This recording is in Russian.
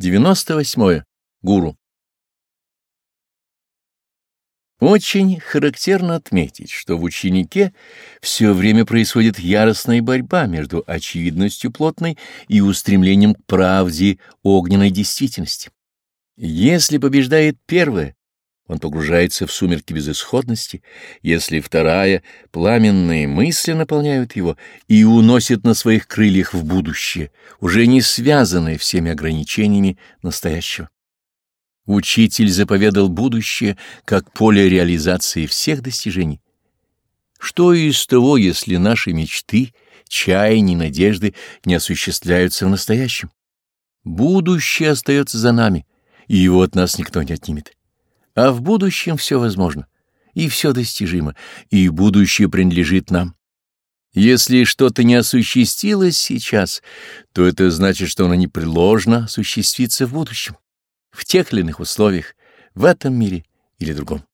98. -е. Гуру. Очень характерно отметить, что в ученике все время происходит яростная борьба между очевидностью плотной и устремлением к правде огненной действительности. Если побеждает первое, он погружается в сумерки безысходности, если вторая, пламенные мысли наполняют его и уносят на своих крыльях в будущее, уже не связанное всеми ограничениями настоящего. Учитель заповедал будущее как поле реализации всех достижений. Что из того, если наши мечты, чаяния, надежды не осуществляются в настоящем? Будущее остается за нами, и его от нас никто не отнимет. А в будущем все возможно, и все достижимо, и будущее принадлежит нам. Если что-то не осуществилось сейчас, то это значит, что оно непреложно осуществится в будущем, в тех или иных условиях, в этом мире или другом.